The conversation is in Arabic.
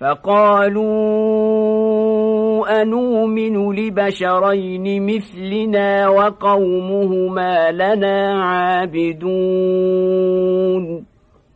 فقالوا أنؤمن لبشرين مثلنا وقومهما لنا عابدون